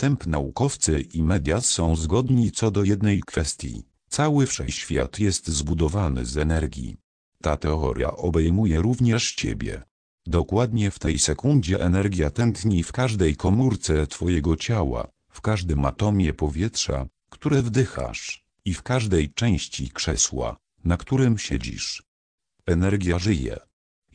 postęp naukowcy i media są zgodni co do jednej kwestii. Cały wszechświat jest zbudowany z energii. Ta teoria obejmuje również Ciebie. Dokładnie w tej sekundzie energia tętni w każdej komórce Twojego ciała, w każdym atomie powietrza, które wdychasz, i w każdej części krzesła, na którym siedzisz. Energia żyje.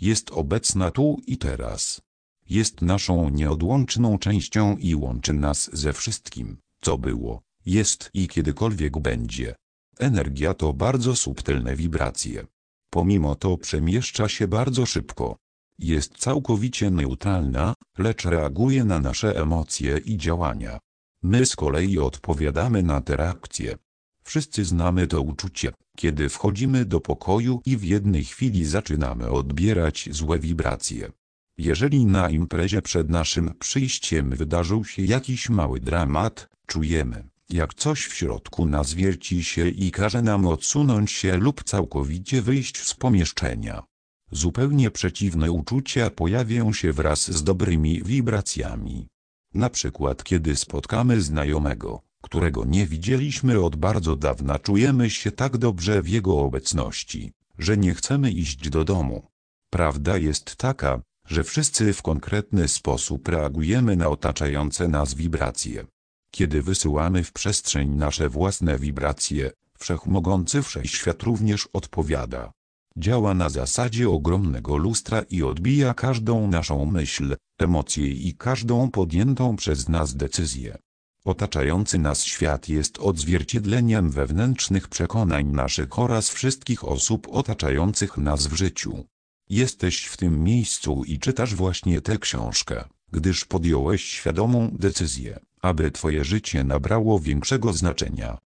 Jest obecna tu i teraz. Jest naszą nieodłączną częścią i łączy nas ze wszystkim, co było, jest i kiedykolwiek będzie. Energia to bardzo subtelne wibracje. Pomimo to przemieszcza się bardzo szybko. Jest całkowicie neutralna, lecz reaguje na nasze emocje i działania. My z kolei odpowiadamy na te reakcje. Wszyscy znamy to uczucie, kiedy wchodzimy do pokoju i w jednej chwili zaczynamy odbierać złe wibracje. Jeżeli na imprezie przed naszym przyjściem wydarzył się jakiś mały dramat, czujemy, jak coś w środku nas wierci się i każe nam odsunąć się lub całkowicie wyjść z pomieszczenia. Zupełnie przeciwne uczucia pojawią się wraz z dobrymi wibracjami. Na przykład kiedy spotkamy znajomego, którego nie widzieliśmy od bardzo dawna czujemy się tak dobrze w jego obecności, że nie chcemy iść do domu. Prawda jest taka, że wszyscy w konkretny sposób reagujemy na otaczające nas wibracje. Kiedy wysyłamy w przestrzeń nasze własne wibracje, wszechmogący wszechświat również odpowiada. Działa na zasadzie ogromnego lustra i odbija każdą naszą myśl, emocję i każdą podjętą przez nas decyzję. Otaczający nas świat jest odzwierciedleniem wewnętrznych przekonań naszych oraz wszystkich osób otaczających nas w życiu. Jesteś w tym miejscu i czytasz właśnie tę książkę, gdyż podjąłeś świadomą decyzję, aby Twoje życie nabrało większego znaczenia.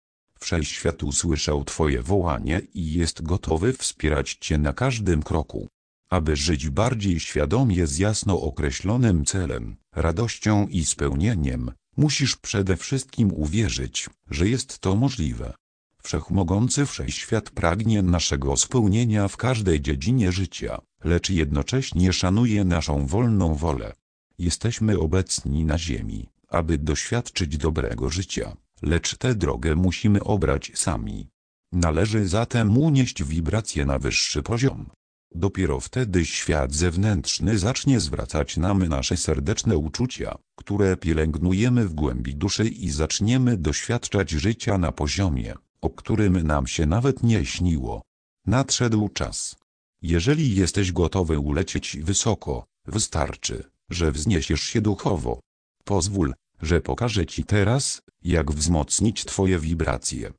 Wszechświat usłyszał Twoje wołanie i jest gotowy wspierać Cię na każdym kroku. Aby żyć bardziej świadomie z jasno określonym celem, radością i spełnieniem, musisz przede wszystkim uwierzyć, że jest to możliwe. Wszechmogący Wszechświat pragnie naszego spełnienia w każdej dziedzinie życia, lecz jednocześnie szanuje naszą wolną wolę. Jesteśmy obecni na Ziemi, aby doświadczyć dobrego życia, lecz tę drogę musimy obrać sami. Należy zatem unieść wibracje na wyższy poziom. Dopiero wtedy świat zewnętrzny zacznie zwracać nam nasze serdeczne uczucia, które pielęgnujemy w głębi duszy i zaczniemy doświadczać życia na poziomie, o którym nam się nawet nie śniło. Nadszedł czas. Jeżeli jesteś gotowy ulecieć wysoko, wystarczy, że wzniesiesz się duchowo. Pozwól, że pokażę Ci teraz, jak wzmocnić Twoje wibracje.